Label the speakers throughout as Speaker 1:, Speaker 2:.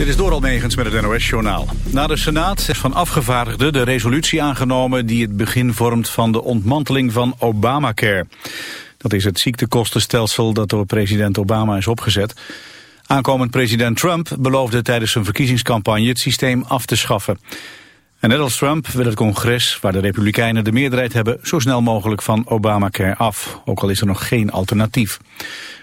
Speaker 1: Dit is door Almegens met het NOS-journaal. Na de Senaat is van afgevaardigden de resolutie aangenomen... die het begin vormt van de ontmanteling van Obamacare. Dat is het ziektekostenstelsel dat door president Obama is opgezet. Aankomend president Trump beloofde tijdens zijn verkiezingscampagne... het systeem af te schaffen. En net als Trump wil het congres, waar de Republikeinen de meerderheid hebben... zo snel mogelijk van Obamacare af, ook al is er nog geen alternatief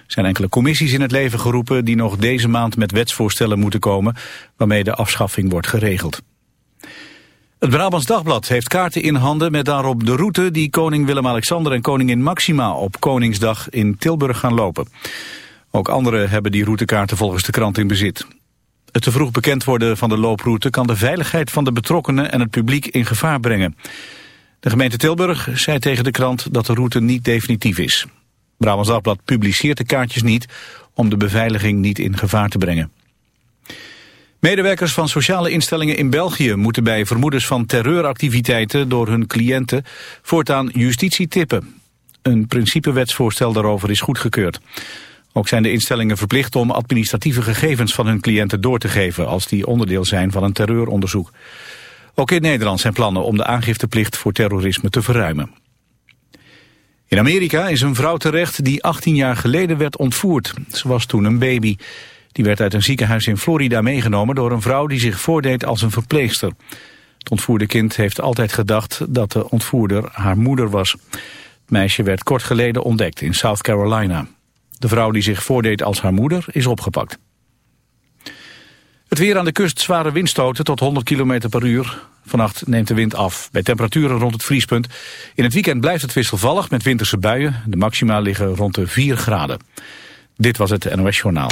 Speaker 1: zijn enkele commissies in het leven geroepen die nog deze maand met wetsvoorstellen moeten komen waarmee de afschaffing wordt geregeld. Het Brabants Dagblad heeft kaarten in handen met daarop de route die koning Willem-Alexander en koningin Maxima op Koningsdag in Tilburg gaan lopen. Ook anderen hebben die routekaarten volgens de krant in bezit. Het te vroeg bekend worden van de looproute kan de veiligheid van de betrokkenen en het publiek in gevaar brengen. De gemeente Tilburg zei tegen de krant dat de route niet definitief is. Brabants Dagblad publiceert de kaartjes niet om de beveiliging niet in gevaar te brengen. Medewerkers van sociale instellingen in België moeten bij vermoedens van terreuractiviteiten door hun cliënten voortaan justitie tippen. Een principewetsvoorstel daarover is goedgekeurd. Ook zijn de instellingen verplicht om administratieve gegevens van hun cliënten door te geven als die onderdeel zijn van een terreuronderzoek. Ook in Nederland zijn plannen om de aangifteplicht voor terrorisme te verruimen. In Amerika is een vrouw terecht die 18 jaar geleden werd ontvoerd. Ze was toen een baby. Die werd uit een ziekenhuis in Florida meegenomen door een vrouw die zich voordeed als een verpleegster. Het ontvoerde kind heeft altijd gedacht dat de ontvoerder haar moeder was. Het meisje werd kort geleden ontdekt in South Carolina. De vrouw die zich voordeed als haar moeder is opgepakt. Het weer aan de kust zware windstoten tot 100 km per uur. Vannacht neemt de wind af, bij temperaturen rond het vriespunt. In het weekend blijft het wisselvallig met winterse buien. De maxima liggen rond de 4 graden. Dit was het NOS Journaal.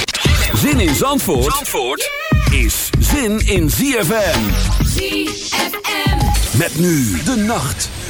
Speaker 2: Zin in Zandvoort, Zandvoort is zin in ZFM. ZFM. Met nu de nacht.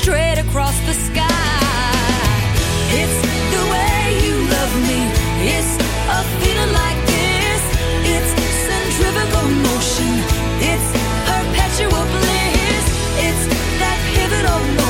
Speaker 3: Straight across the sky. It's the way you love me. It's a feeling like this. It's centrifugal motion. It's perpetual bliss. It's that pivotal moment.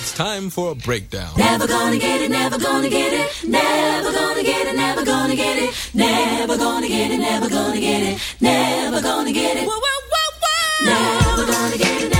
Speaker 4: it's time for
Speaker 5: a breakdown.
Speaker 3: Never gonna get it, never gonna get it, never gonna get it, never gonna get it, never gonna get it, never gonna get it, never gonna get it. Whoa, whoa, whoa, whoa. Never gonna get it.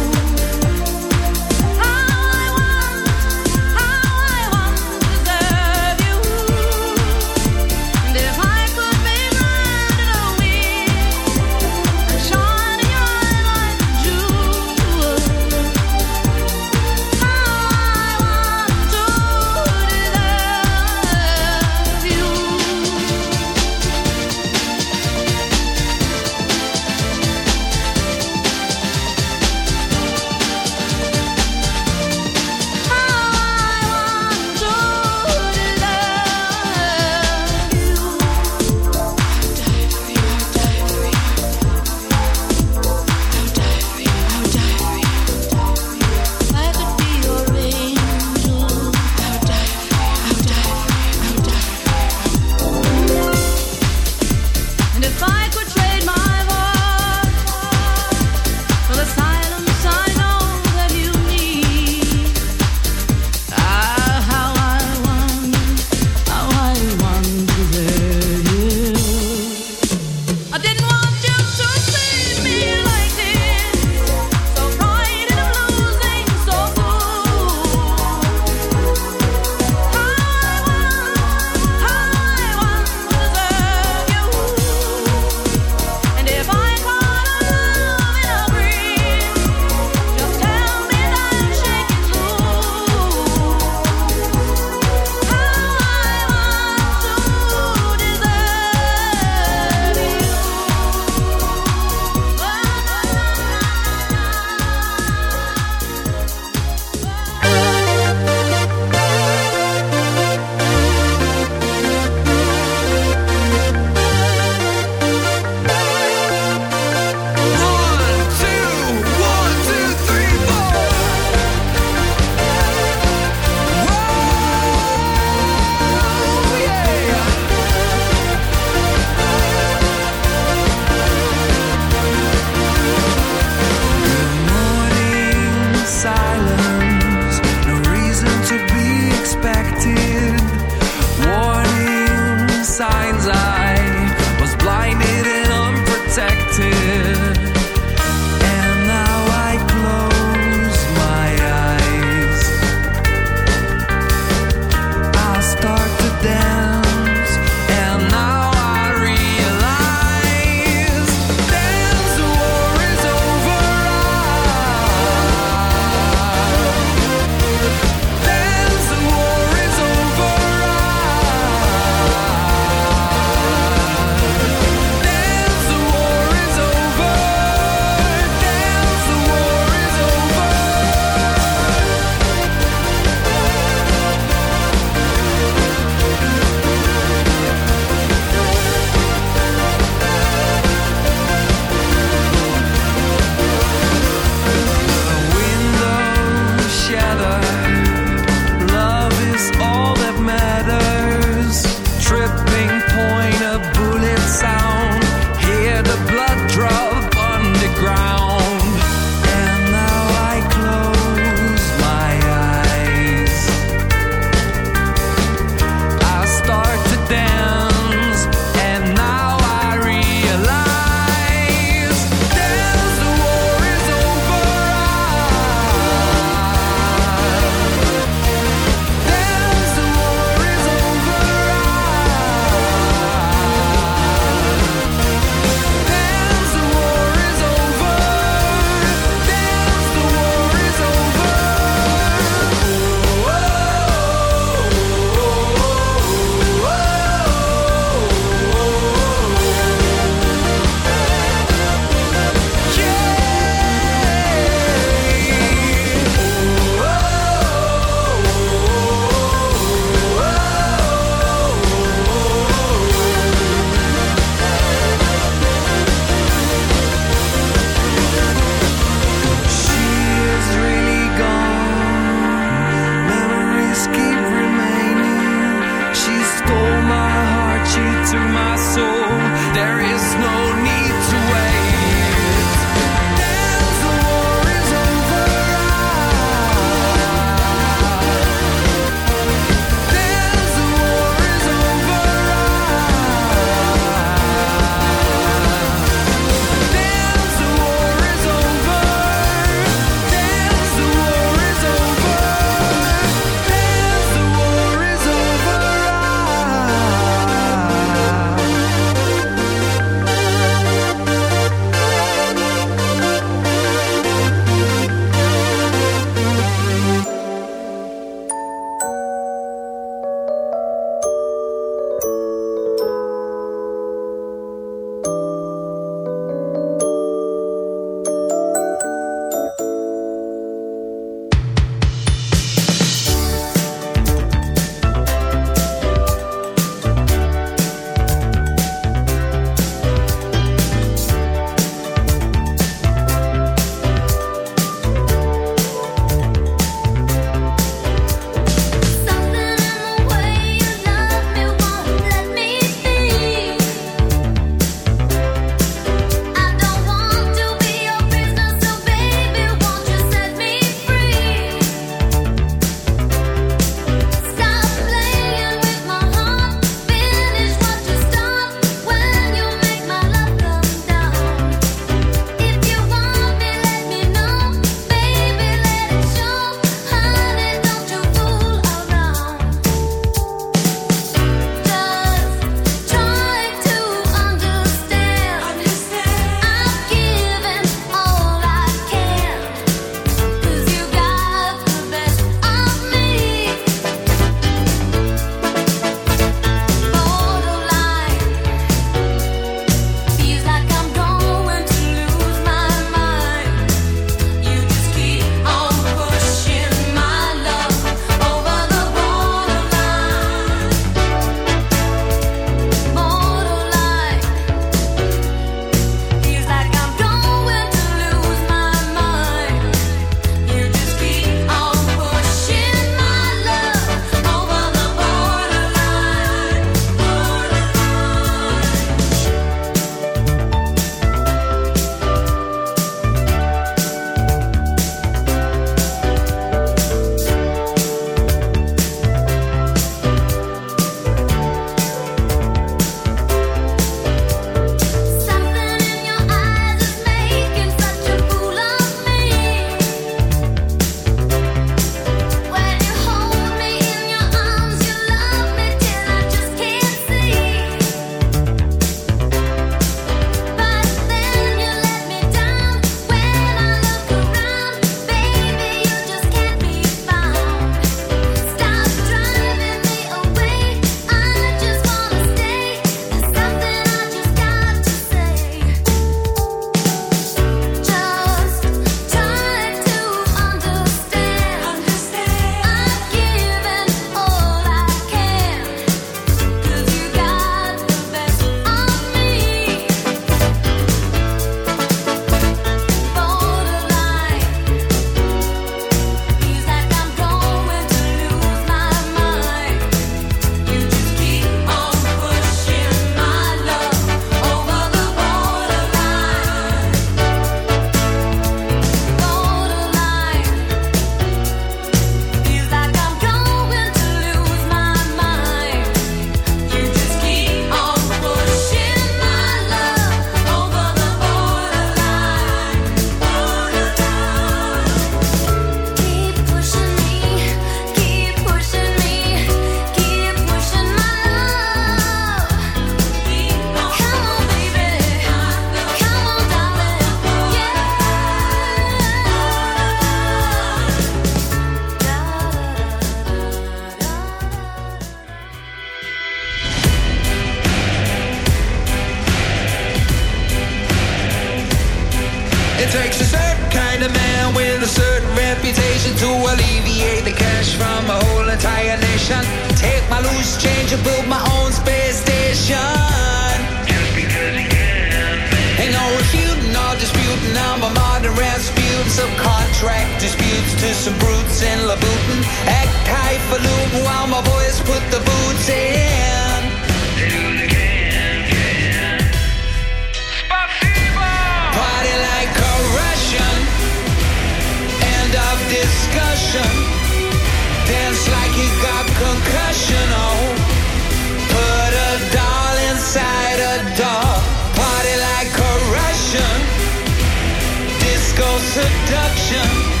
Speaker 6: seduction.